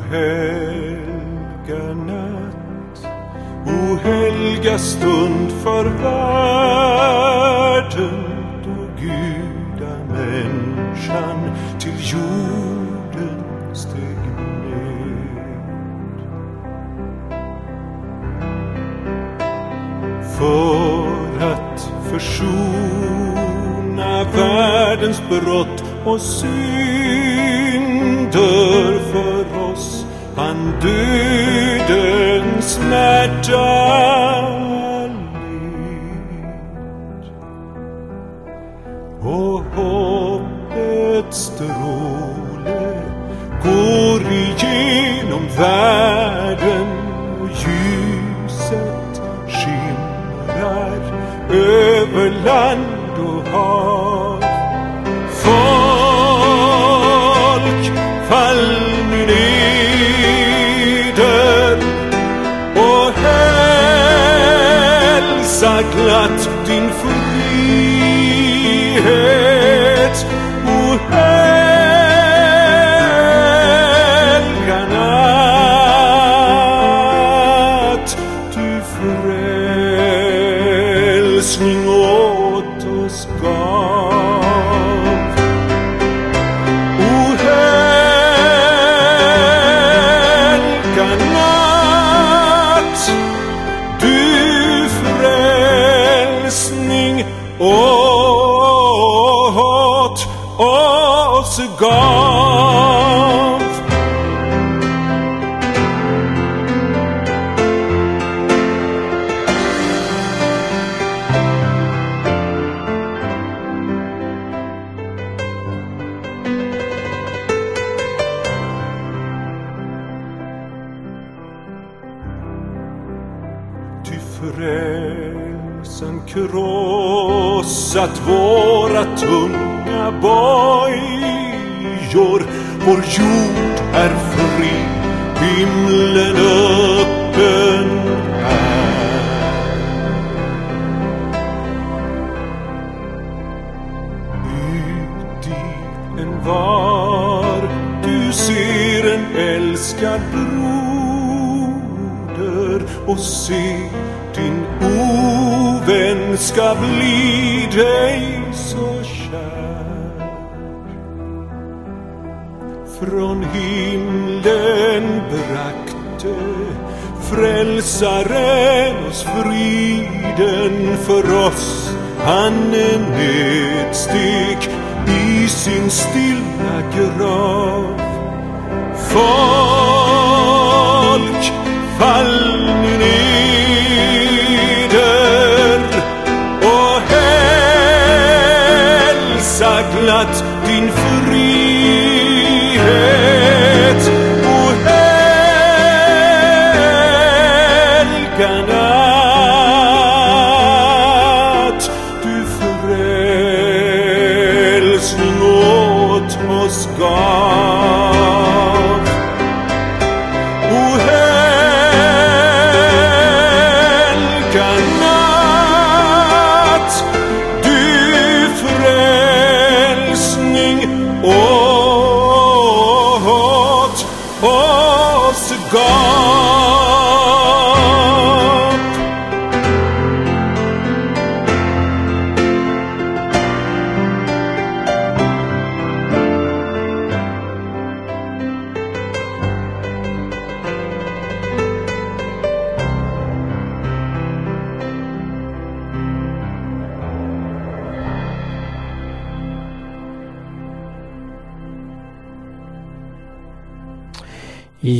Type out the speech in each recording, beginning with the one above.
O helga natt, o helga stund för världen då gudamänniskan till jorden steg ned. För att försona världens brott och synder han vou frälsaren oss friden för oss han nedsteg i sin stilla grav. För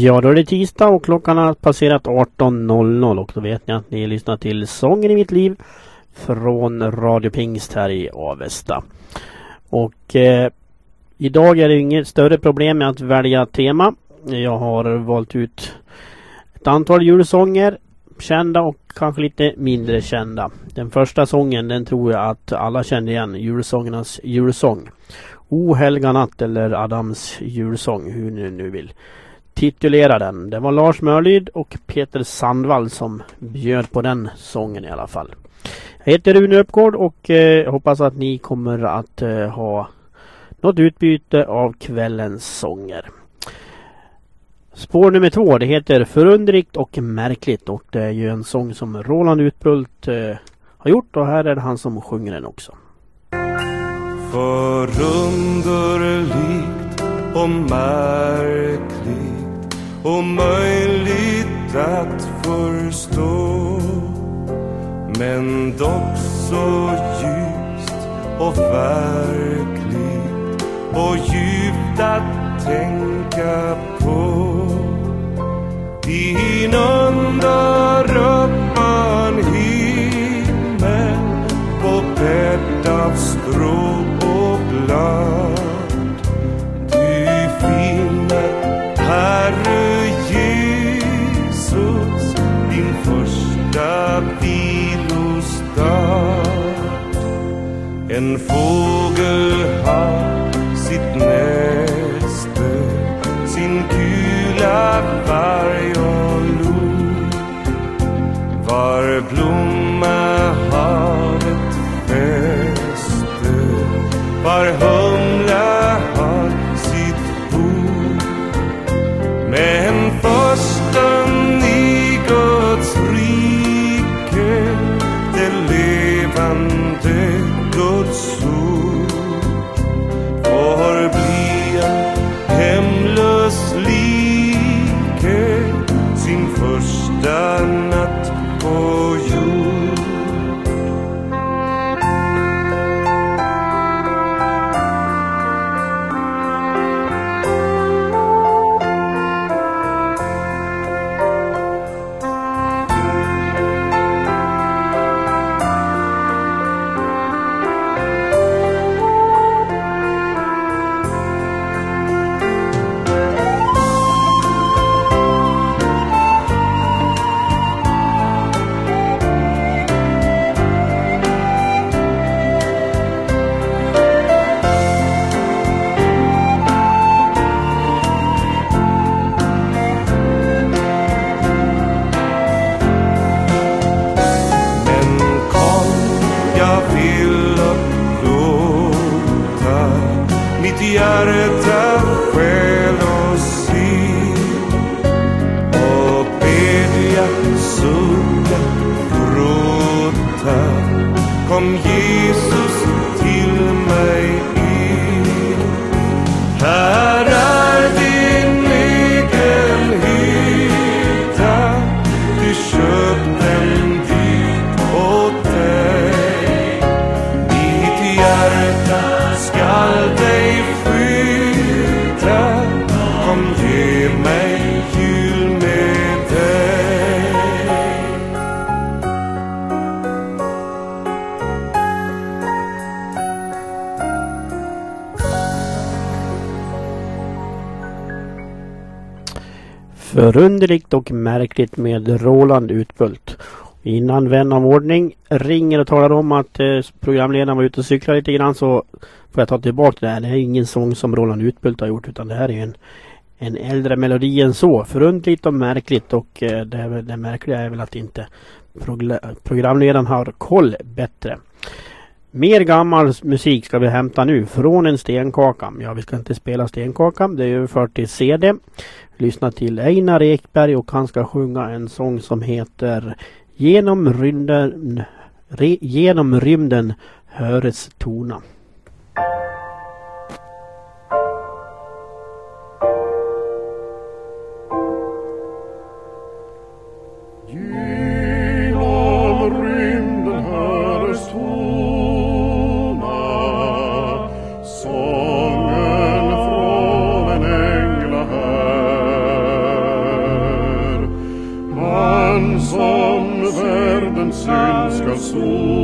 Ja, då är det tisdag och klockan har passerat 18.00 och då vet ni att ni lyssnar till Sången i mitt liv från Radio Pingst här i Avesta. Och eh, idag är det inget större problem med att välja tema. Jag har valt ut ett antal julsånger, kända och kanske lite mindre kända. Den första sången den tror jag att alla känner igen, julsångernas julsång. O helga natt eller Adams julsång, hur ni nu vill titulera den. Det var Lars Mörlyd och Peter Sandvall som bjöd på den sången i alla fall. Jag heter Rune Uppgård och eh, hoppas att ni kommer att eh, ha något utbyte av kvällens sånger. Spår nummer två det heter Förundrigt och märkligt och det är ju en sång som Roland Utbult eh, har gjort och här är det han som sjunger den också. Förunderligt och märkligt omöjligt att förstå. Men dock så ljust och verkligt och djupt att tänka på. Inunder en fågel Förunderligt och märkligt med Roland Utbult. Innan vän av ordning ringer och talar om att eh, programledaren var ute och cyklade lite grann så får jag ta tillbaka det här. Det här är ingen sång som Roland Utbult har gjort utan det här är en, en äldre melodi än så. Förundligt och märkligt och eh, det, det märkliga är väl att inte programledaren har koll bättre. Mer gammal musik ska vi hämta nu från en stenkaka. Ja, vi ska inte spela stenkaka. Det är överfört till CD. Lyssna till Einar Ekberg och han ska sjunga en sång som heter Genom rymden, re, genom rymden höres tona. soul.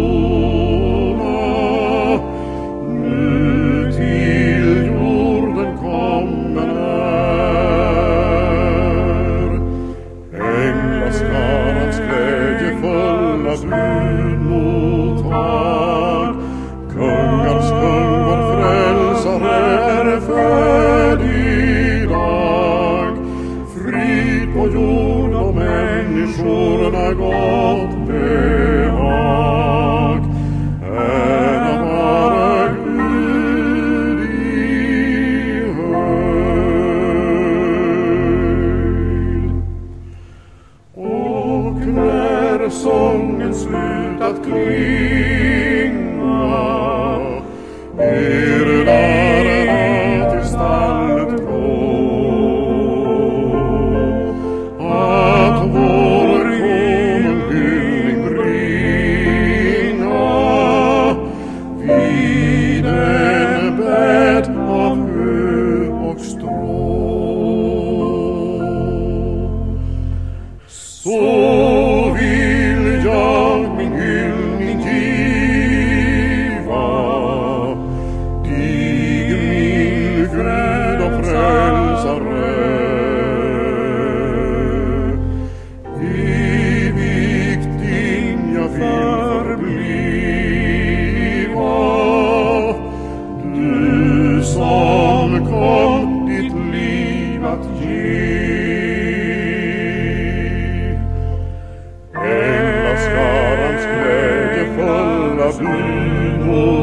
skadans glädje fulla blom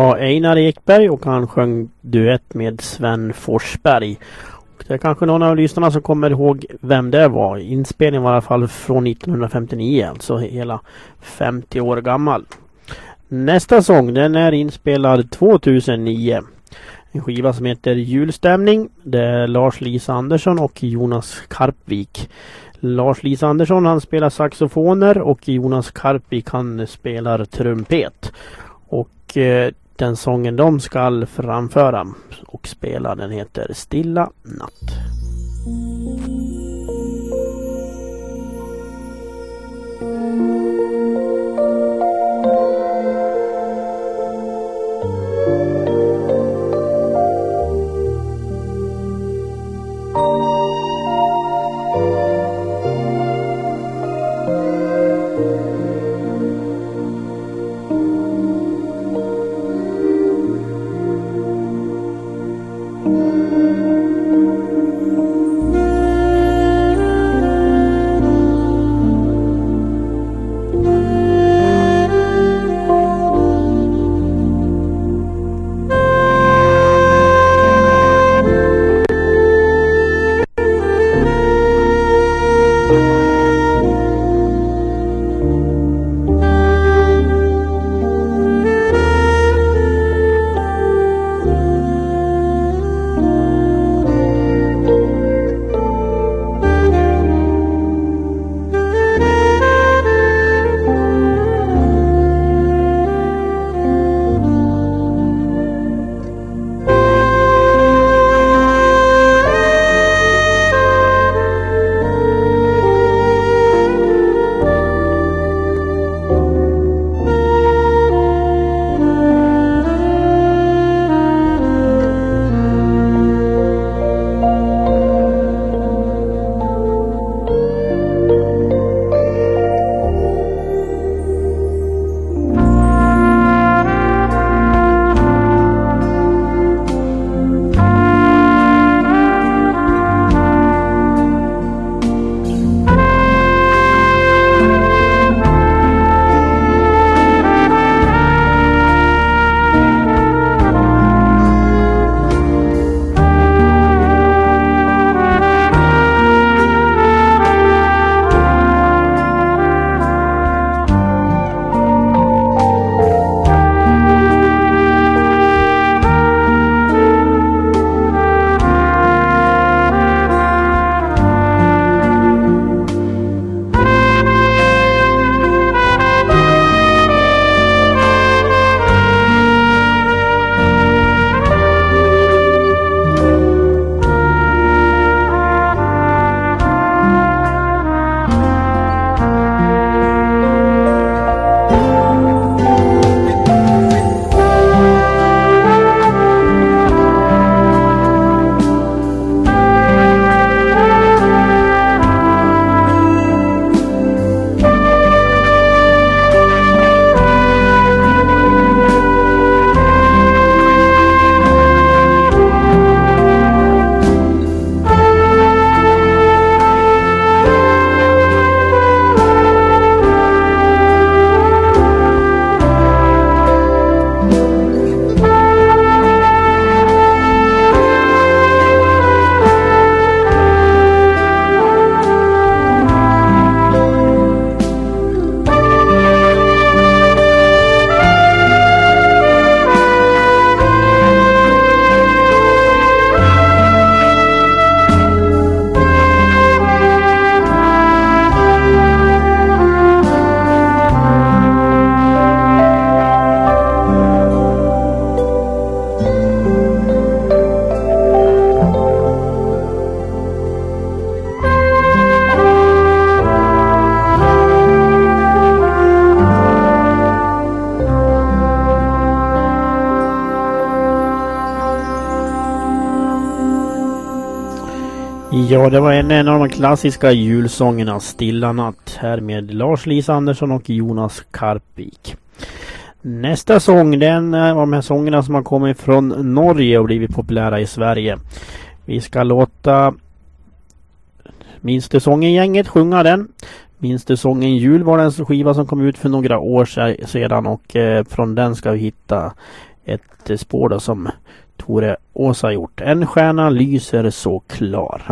var Einar Ekberg och han sjöng duett med Sven Forsberg. Och det är kanske någon av lyssnarna som kommer ihåg vem det var. Inspelningen var i alla fall från 1959, alltså hela 50 år gammal. Nästa sång den är inspelad 2009. En skiva som heter Julstämning. Det är Lars Lisa Andersson och Jonas Karpvik. Lars Lisa Andersson han spelar saxofoner och Jonas Karpvik han spelar trumpet. Och eh, den sången de skall framföra och spela den heter Stilla natt. Ja, det var en, en av de klassiska julsångerna Stilla natt här med Lars-Lis Andersson och Jonas Karpvik. Nästa sång, den eh, är de här sångerna som har kommit från Norge och blivit populära i Sverige. Vi ska låta Minste sången-gänget sjunga den. Minste sången jul var den skiva som kom ut för några år sedan och eh, från den ska vi hitta ett spår då som Tore Åsa gjort. En stjärna lyser så klar.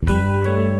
Música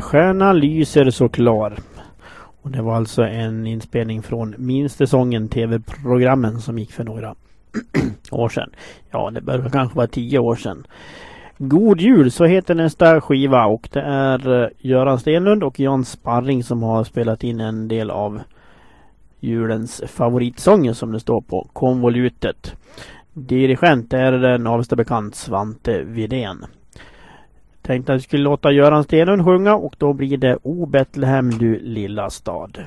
stjärna lyser så klar. Och det var alltså en inspelning från Minstesäsongen TV-programmen som gick för några år sedan. Ja, det bör kanske vara tio år sedan. God jul, så heter nästa skiva och det är eh, Göran Stenlund och Jan Sparring som har spelat in en del av julens favoritsånger som det står på konvolutet. Dirigent är den Avesta bekant Svante Vidén. Tänkte att vi skulle låta Göran Stenlund sjunga och då blir det O Betlehem du lilla stad.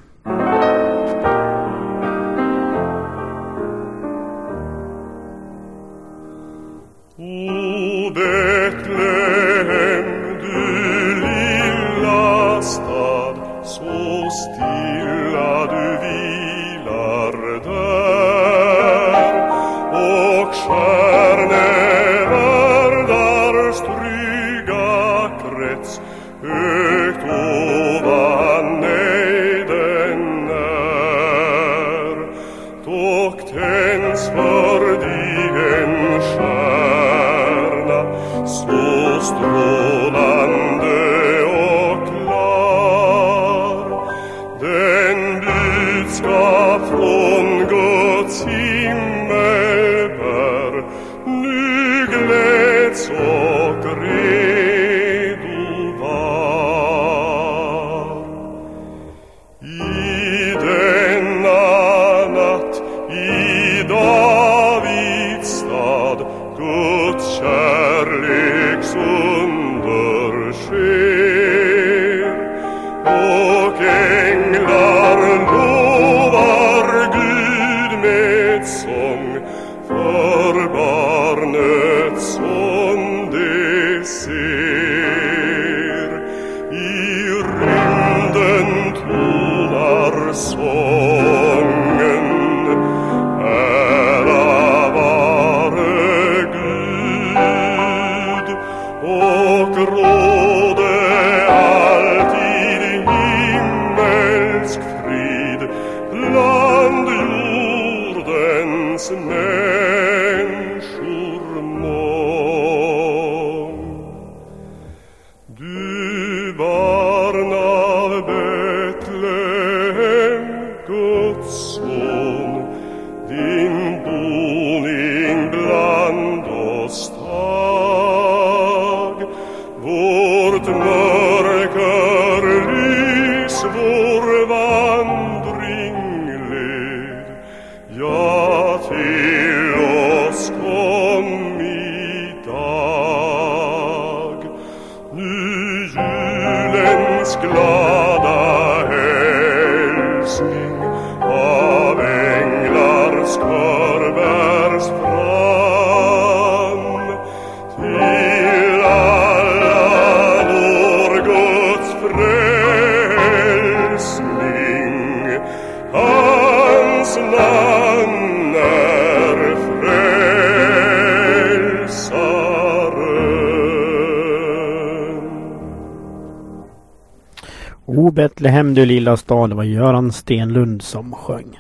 Du lilla stad. Det var Göran Stenlund som sjöng.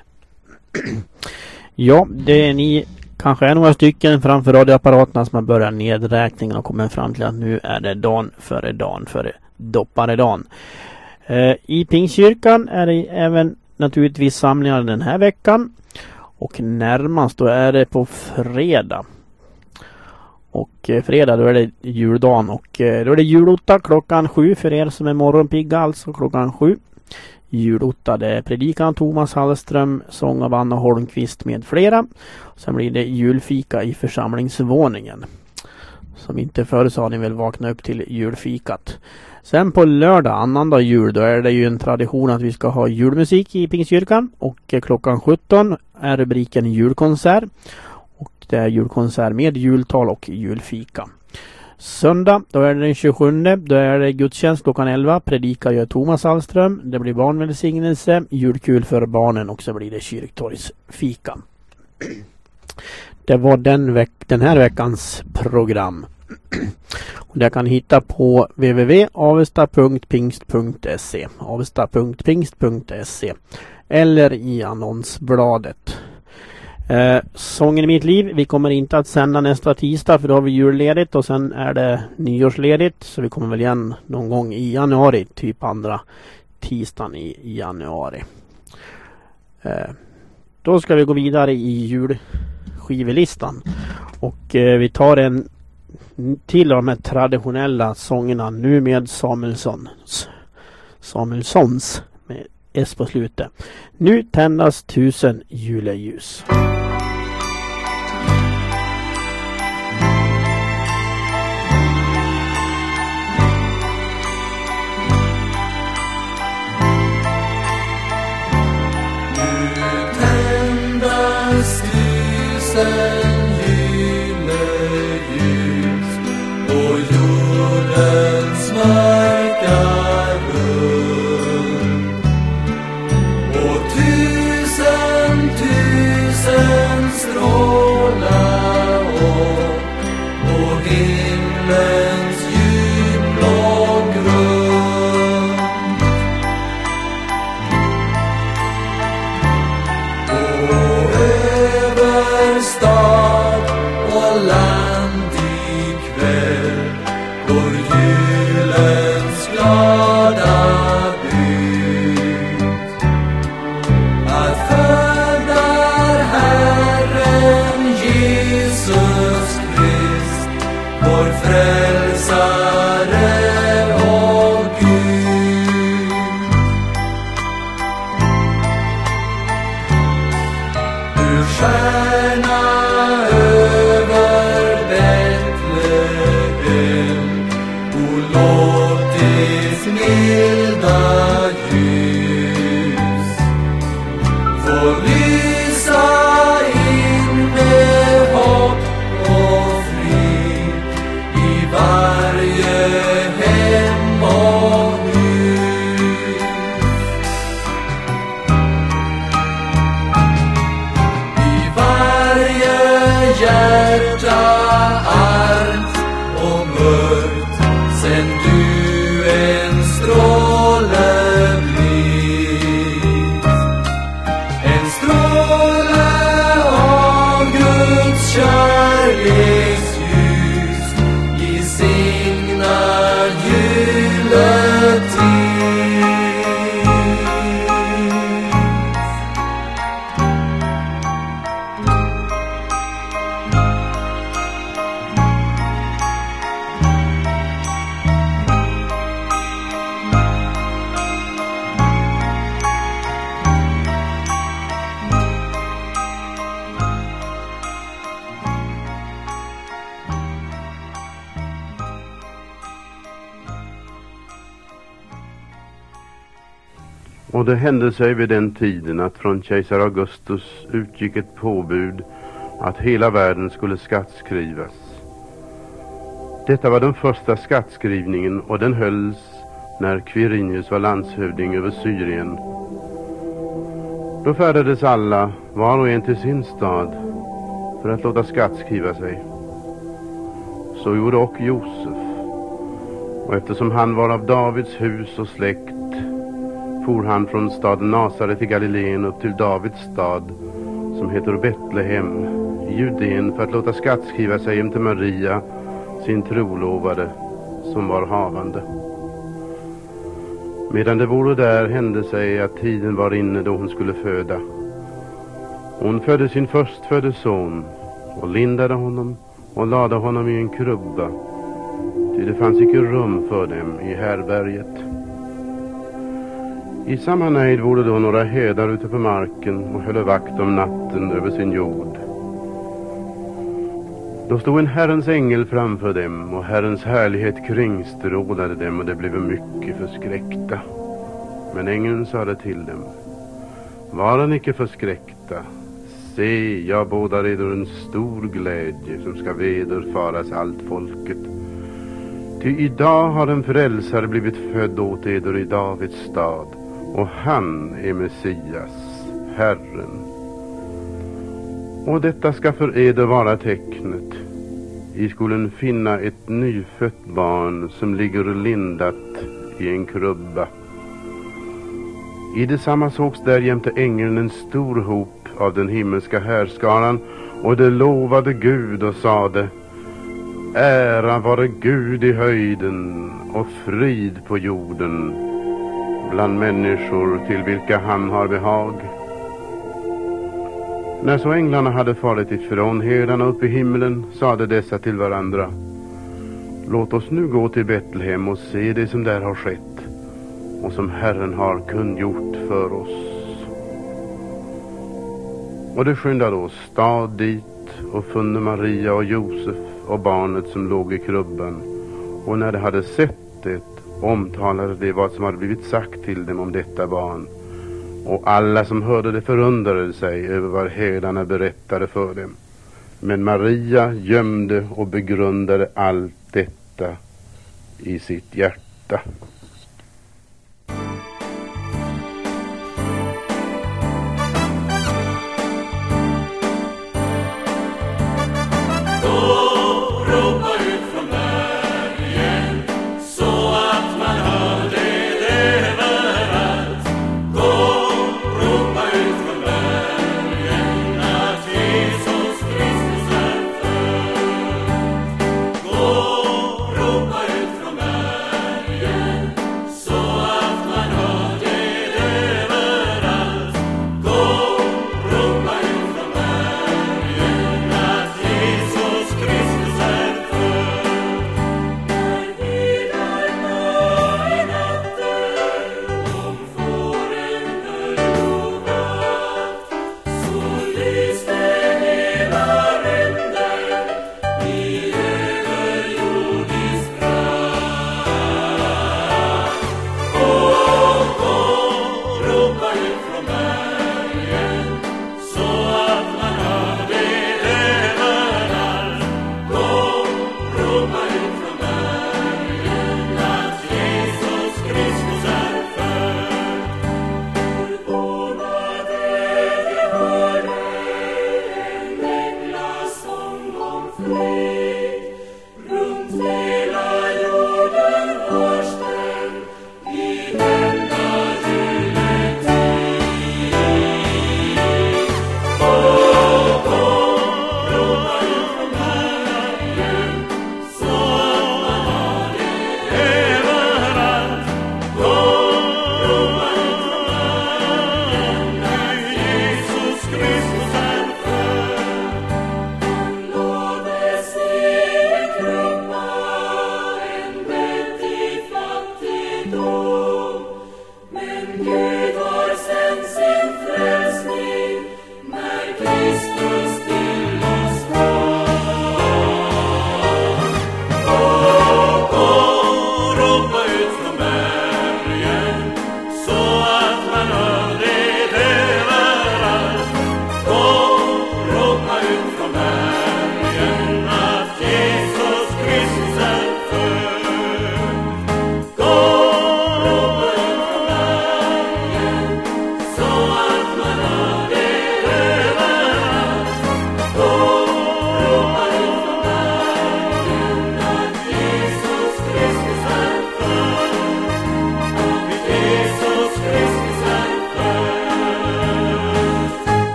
ja, det är ni kanske är några stycken framför radioapparaterna som har börjat nedräkningen och kommer fram till att nu är det dagen före dagen före dopparedagen. Eh, I Pingstkyrkan är det även naturligtvis samlingar den här veckan. Och närmast då är det på fredag. Och eh, fredag då är det juldagen och eh, då är det julotta klockan sju för er som är morgonpigga alltså klockan sju. Julotta det är predikan Thomas Hallström, sång av Anna Holmqvist med flera. Sen blir det julfika i församlingsvåningen. Som inte förr så har ni väl vaknat upp till julfikat. Sen på lördag, annandag jul, då är det ju en tradition att vi ska ha julmusik i Pingstkyrkan. Och klockan 17 är rubriken julkonsert. Och Det är julkonsert med jultal och julfika. Söndag, då är det den 27. Då är det gudstjänst klockan 11. Predikar gör Thomas Hallström. Det blir barnvälsignelse, julkul för barnen och så blir det kyrktorgsfika. Det var den, veck den här veckans program. Och det kan hitta på www.avesta.pingst.se avesta.pingst.se eller i annonsbladet. Eh, sången i mitt liv. Vi kommer inte att sända nästa tisdag för då har vi julledigt och sen är det nyårsledigt. Så vi kommer väl igen någon gång i januari. Typ andra tisdagen i, i januari. Eh, då ska vi gå vidare i julskivelistan. Och eh, vi tar en till av de här traditionella sångerna nu med Samuelssons. Samuelssons med S på slutet. Nu tändas tusen juleljus. Father. Och det hände sig vid den tiden att från kejsar Augustus utgick ett påbud att hela världen skulle skattskrivas. Detta var den första skattskrivningen och den hölls när Quirinius var landshövding över Syrien. Då färdades alla, var och en till sin stad, för att låta skattskriva sig. Så gjorde och Josef. Och eftersom han var av Davids hus och släkt for han från staden Nasaret i Galileen upp till Davids stad som heter Betlehem i Judeen för att låta skattskriva sig hem till Maria, sin trolovade, som var havande. Medan det vore där hände sig att tiden var inne då hon skulle föda. Hon födde sin förstfödde son och lindade honom och lade honom i en krubba, ty det fanns icke rum för dem i härberget. I samma nejd vore då några herdar ute på marken och höll vakt om natten över sin jord. Då stod en Herrens ängel framför dem och Herrens härlighet kringstrålade dem och de blev mycket förskräckta. Men ängeln sade till dem, Varan icke förskräckta. Se, jag bådar eder en stor glädje som ska vederfaras allt folket. Ty idag har en frälsare blivit född åt eder i Davids stad och han är Messias, Herren. Och detta ska för eder vara tecknet. I skolen finna ett nyfött barn som ligger lindat i en krubba. I detsamma sågs därjämte ängeln en stor hop av den himmelska härskaran och det lovade Gud och sade Ära vare Gud i höjden och frid på jorden bland människor till vilka han har behag. När så änglarna hade farit ifrån herdarna upp i himlen sade dessa till varandra Låt oss nu gå till Betlehem och se det som där har skett och som Herren har kungjort för oss. Och de skyndade åstad dit och funne Maria och Josef och barnet som låg i krubban. Och när de hade sett det omtalade de vad som hade blivit sagt till dem om detta barn. Och alla som hörde det förundrade sig över vad herdarna berättade för dem. Men Maria gömde och begrundade allt detta i sitt hjärta.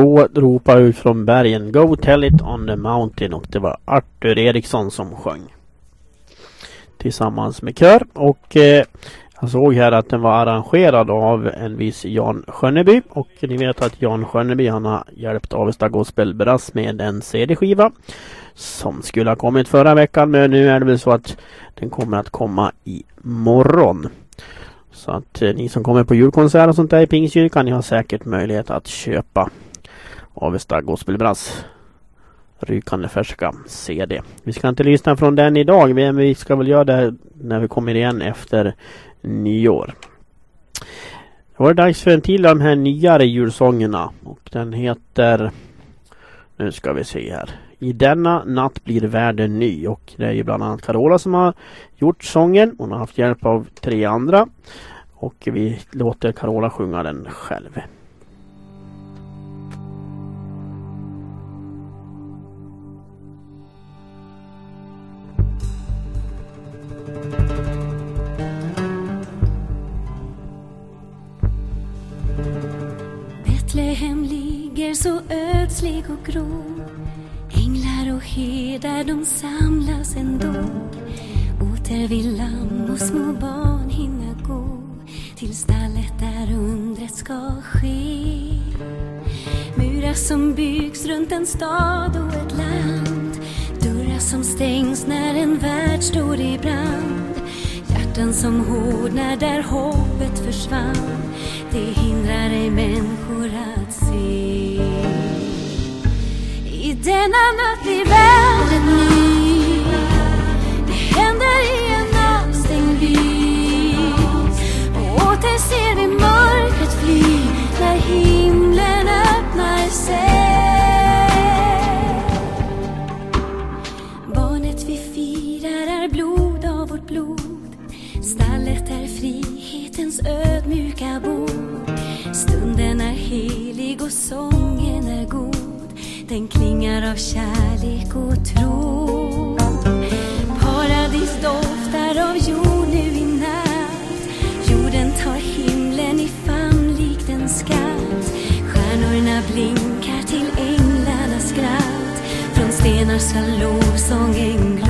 Gå ropa ut från bergen. Go tell it on the mountain. Och det var Arthur Eriksson som sjöng. Tillsammans med kör. Och eh, jag såg här att den var arrangerad av en viss Jan Skönneby. Och ni vet att Jan Skönneby han har hjälpt Avesta Gospel Brass med en CD-skiva. Som skulle ha kommit förra veckan. Men nu är det väl så att den kommer att komma imorgon. Så att eh, ni som kommer på julkonsert och sånt där i Pingstkyrkan, ni har säkert möjlighet att köpa Avesta Gospelbrass rykande färska CD. Vi ska inte lyssna från den idag, men vi ska väl göra det när vi kommer igen efter nyår. Då var det dags för en till av de här nyare julsångerna och den heter Nu ska vi se här. I denna natt blir världen ny och det är ju bland annat Carola som har gjort sången. Hon har haft hjälp av tre andra. Och vi låter Carola sjunga den själv. Betlehem ligger så ödslig och grå. Änglar och herdar de samlas ändå. Åter vill lamm och små barn hinna gå. Till stallet där undret ska ske. Murar som byggs runt en stad som stängs när en värld står i brand. Hjärtan som hårdnar där hoppet försvann. Det hindrar ej människor att se. I denna natt blir världen ny. Det händer i en avstängd by åter ser vi mörkret fly när himlen öppnar sig. Ödmjuka bord. Stunden är helig och sången är god. Den klingar av kärlek och tro. Paradis doftar av jord nu i natt, Jorden tar himlen i famn likt en skatt. Stjärnorna blinkar till änglarnas skratt. Från stenar ska lovsången glo.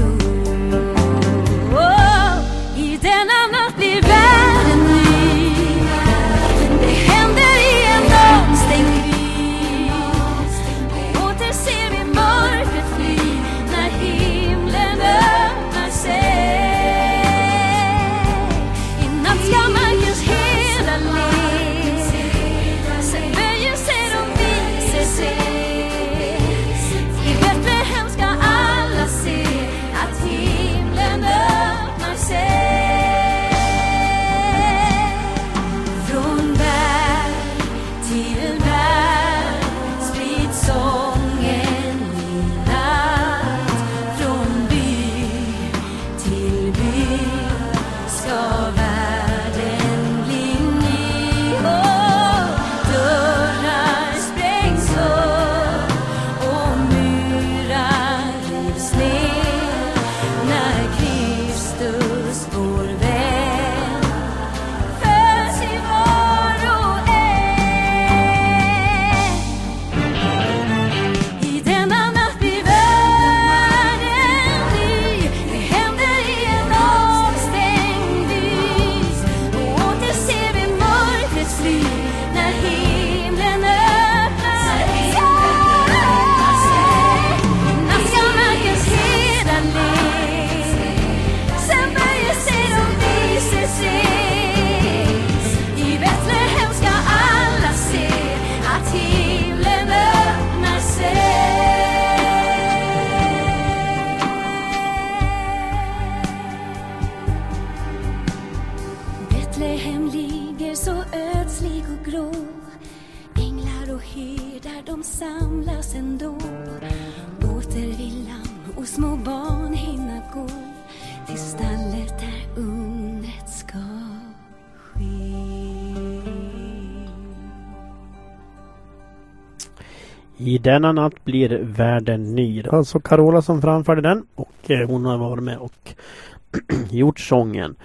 Denna natt blir världen ny. Det var alltså Carola som framförde den och eh, hon har varit med och gjort sången.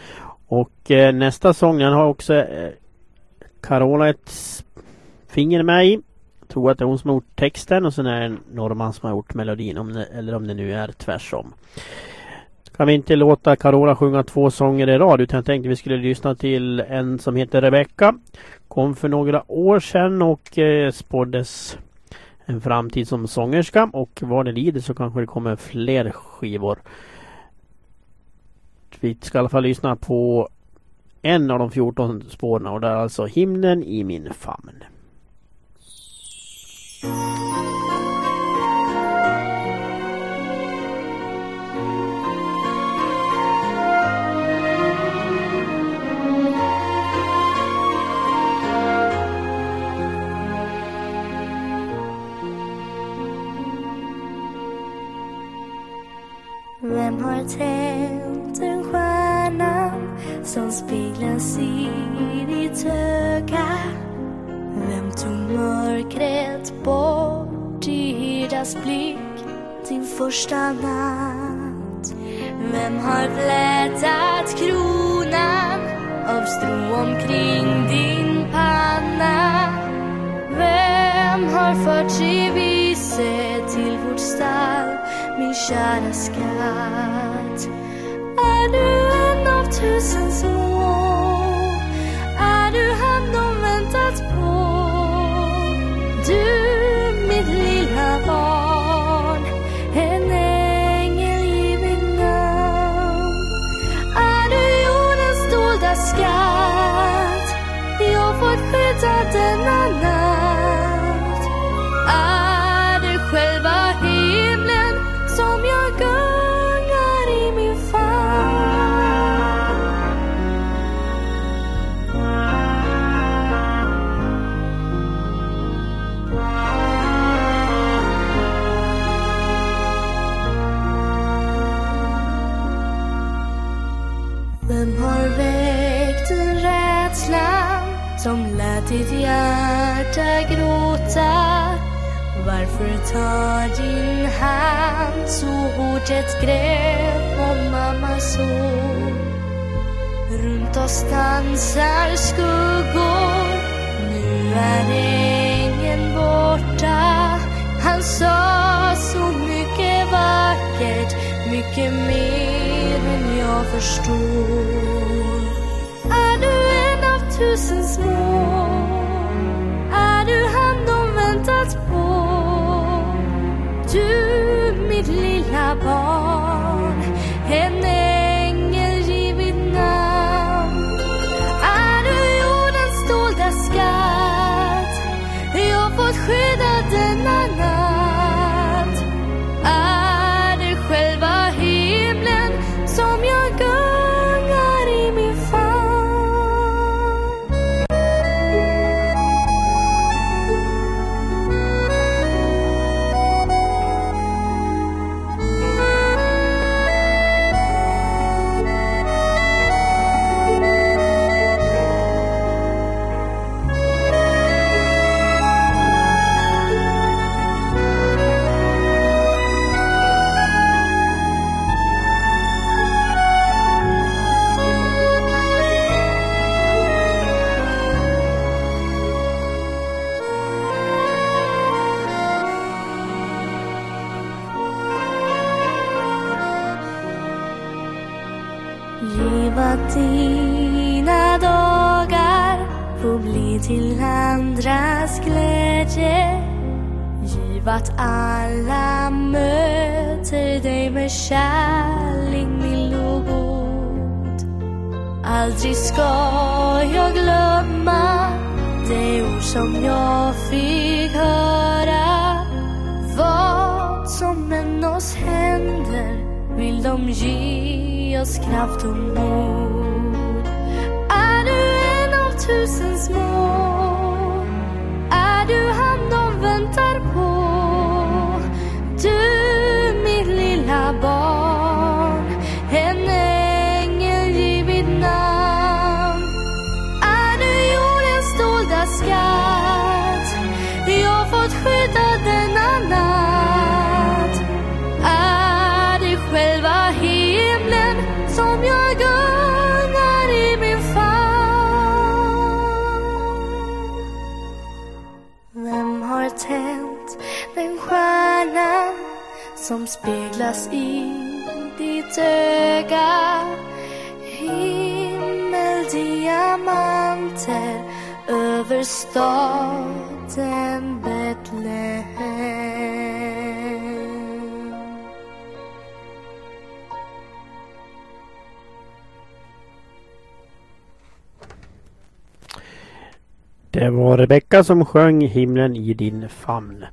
Och eh, nästa sång den har också eh, Carola ett finger med i. Jag tror att det är hon som har gjort texten och sen är det en norrman som har gjort melodin. Om det, eller om det nu är tvärsom. Kan vi inte låta Carola sjunga två sånger i rad utan jag tänkte vi skulle lyssna till en som heter Rebecca. Kom för några år sedan och eh, spåddes en framtid som sångerska och vad det lider så kanske det kommer fler skivor. Vi ska i alla fall lyssna på en av de 14 spåren och det är alltså Himlen i min famn. Tänt en stjärna som speglas i ditt öga? Vem tog mörkret bort i deras blick din första natt? Vem har flätat kronan av strå omkring din panna? Vem har fört sig vise till vårt stall? min kära skatt. Är du en av tusen små? Är ditt hjärta gråta? Varför tar din hand så hårt ett grepp om mammas hår? Runt oss dansar skuggor, nu är ängeln borta. Han sa så mycket vackert, mycket mer än jag förstår. Tusen små? Är du han de väntat på? Du, mitt lilla barn, få bli till andras glädje. Giv att alla möter dig med kärlek, mild och god. Aldrig ska jag glömma det ord som jag fick höra. Vad som än oss händer vill de ge oss kraft och mod. Är du en av tusen som speglas i ditt öga Himmeldiamanter över staden Betlehem Det var Rebecka som sjöng Himlen i din famn.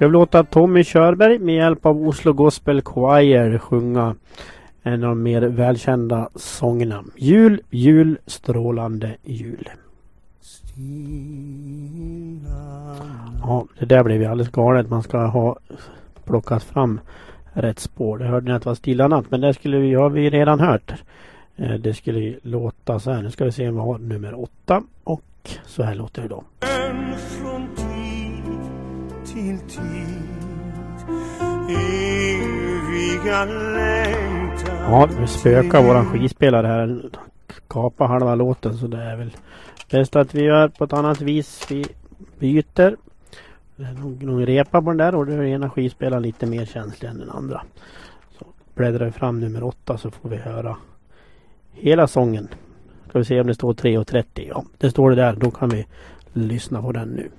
Ska vi låta Tommy Körberg med hjälp av Oslo Gospel Choir sjunga en av de mer välkända sångerna. Jul, jul, strålande jul. Ja, det där blev ju alldeles galet. Man ska ha plockat fram rätt spår. Det hörde ni att det var Stilla natt, men det skulle vi, har vi redan hört. Eh, det skulle låta så här. Nu ska vi se om vi har nummer åtta. Och så här låter det då. Till tid Eviga längtan Ja, nu spökar våran skivspelare här. Kapa halva låten så det är väl bäst att vi gör på ett annat vis. Vi byter. Det är nog någon repa på den där och då är ena skivspelaren lite mer känslig än den andra. Så bläddrar vi fram nummer åtta så får vi höra hela sången. Ska vi se om det står 3.30. Ja, det står det där. Då kan vi lyssna på den nu.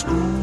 school.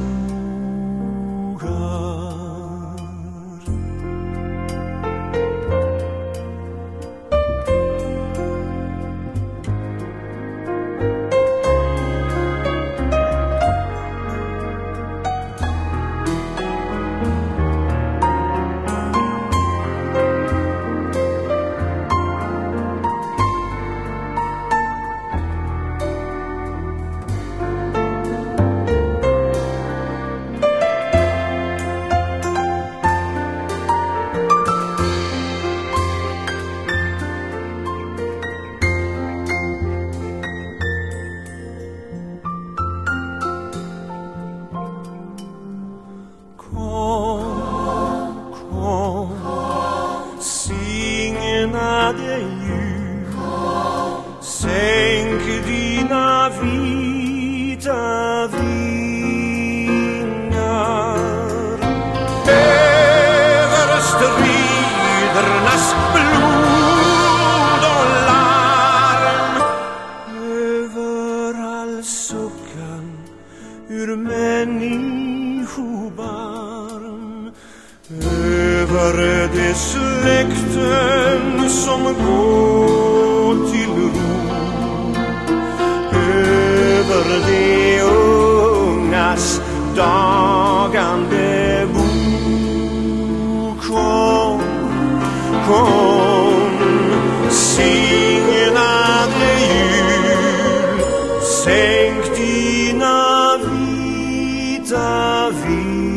David.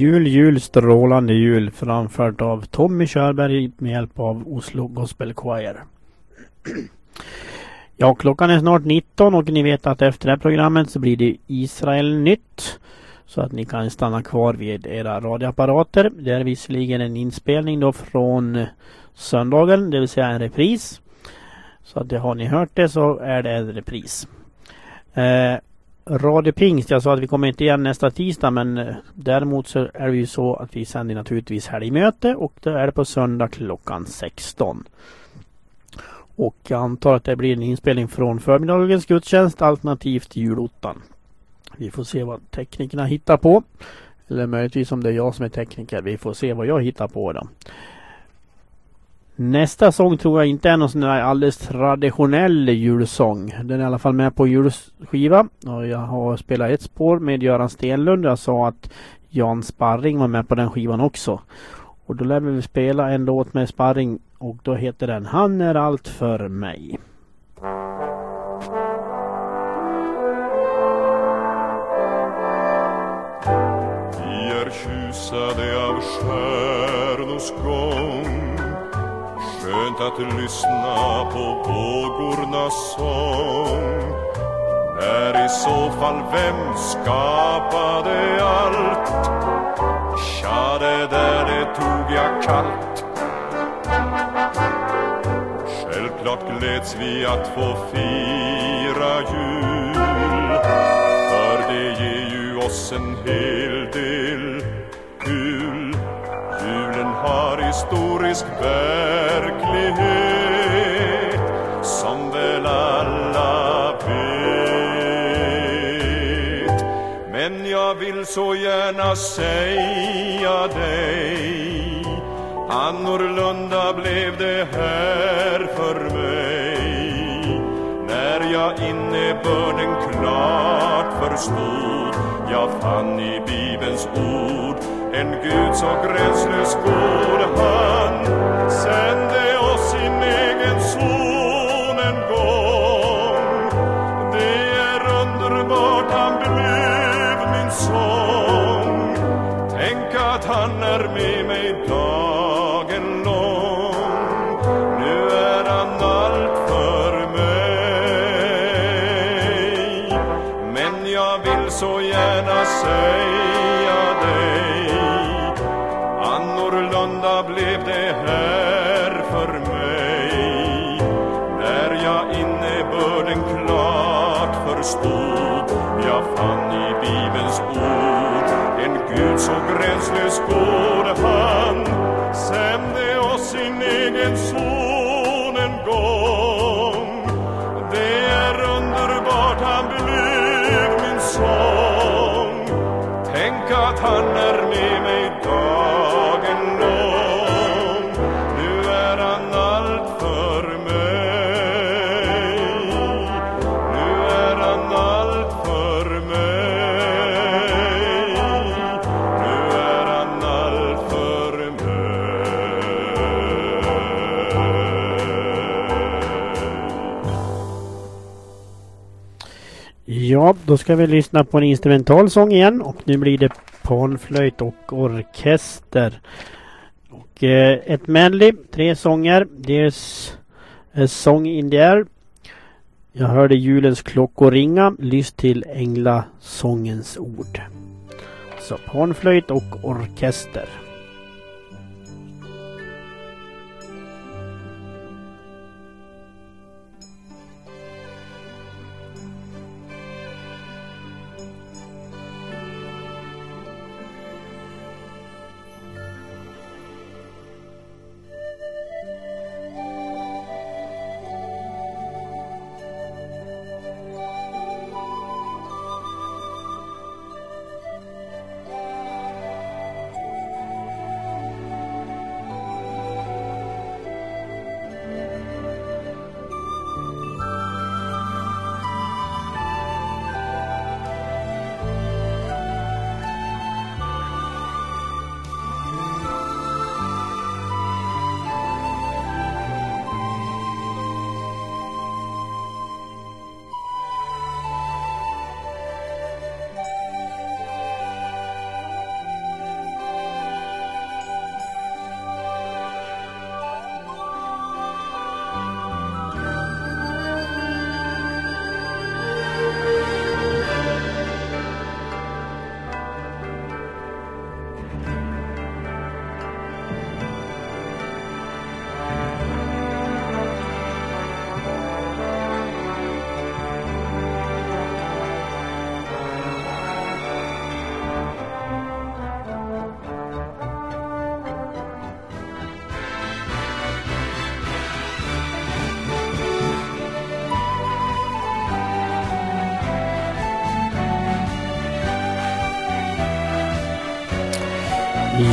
Jul, jul, strålande jul framfört av Tommy Körberg med hjälp av Oslo Gospel Choir. Ja, klockan är snart 19 och ni vet att efter det här programmet så blir det Israel-nytt. Så att ni kan stanna kvar vid era radioapparater. Det är visserligen en inspelning då från söndagen, det vill säga en repris. Så att det, har ni hört det så är det en repris. Eh, Radio Pingst, jag sa att vi kommer inte igen nästa tisdag men eh, däremot så är det ju så att vi sänder naturligtvis helgmöte och då är det på söndag klockan 16. Och jag antar att det blir en inspelning från förmiddagens gudstjänst alternativt julottan. Vi får se vad teknikerna hittar på. Eller möjligtvis om det är jag som är tekniker. Vi får se vad jag hittar på då. Nästa sång tror jag inte är någon sån där alldeles traditionell julsång. Den är i alla fall med på julskiva. Och jag har spelat ett spår med Göran Stenlund. Jag sa att Jan Sparring var med på den skivan också. Och då lär vi spela en låt med Sparring och då heter den Han är allt för mig. Vi är tjusade av stjärnors gång Skönt att lyssna på vågornas sång. När i så fall vem skapade allt? Tja, det där det tog jag kallt. Självklart gläds vi att få fira jul. För det ger ju oss en hel del har historisk verklighet Som väl alla vet. Men jag vill så gärna säga dig Annorlunda blev det här för mig. När jag innebörden klart förstod Jag fann i Bibelns ord en Gud så gränslös god Han sände oss sin egen son en gång Det är underbart, han blev min sång Tänk att han är med mig då. Förstod Jag fann i Bibelns ord En Gud så gränslös god. Han Sände oss sin egen son en gång. Det är underbart han blev min sång. Tänk att han är med mig dag då ska vi lyssna på en instrumental sång igen och nu blir det panflöjt och orkester. Och eh, ett medley, tre sånger. Dels A Song in the Air. Jag hörde julens klockor ringa, lyss till änglasångens ord. Så panflöjt och orkester.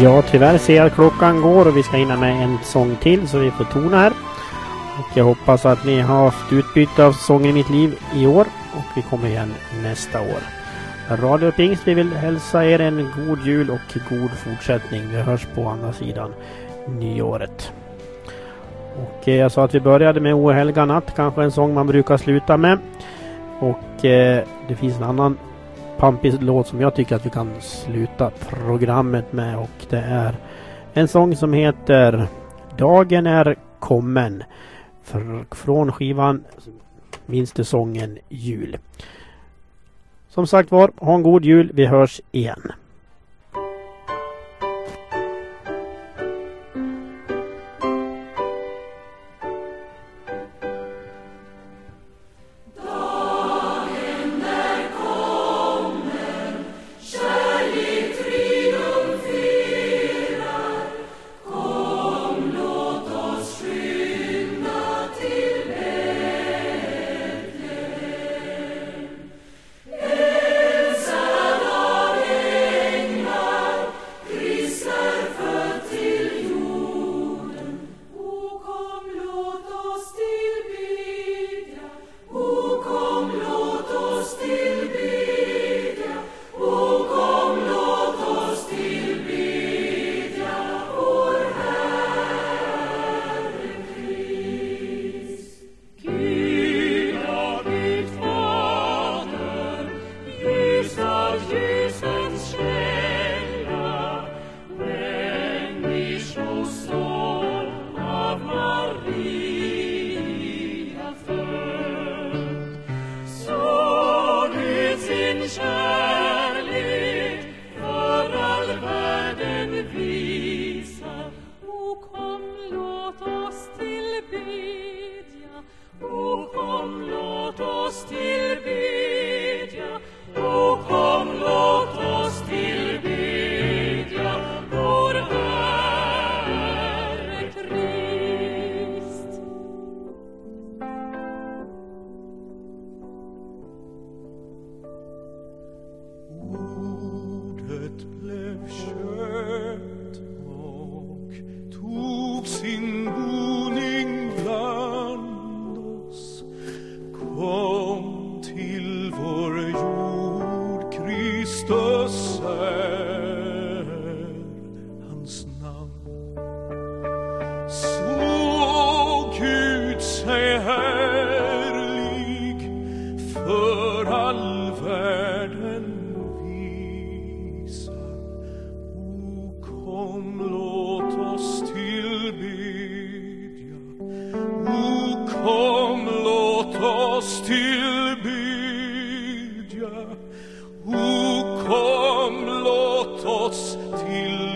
Ja, tyvärr ser jag att klockan går och vi ska hinna med en sång till så vi får tona här. Och jag hoppas att ni har haft utbyte av sången i mitt liv i år och vi kommer igen nästa år. Radio Pingst, vi vill hälsa er en god jul och god fortsättning. Vi hörs på andra sidan nyåret. Och eh, jag sa att vi började med O helga natt, kanske en sång man brukar sluta med. Och eh, det finns en annan pampig låt som jag tycker att vi kan sluta programmet med och det är en sång som heter Dagen är kommen. Från skivan minns du sången Jul. Som sagt var, ha en god jul. Vi hörs igen. O kom, låt oss tillbedja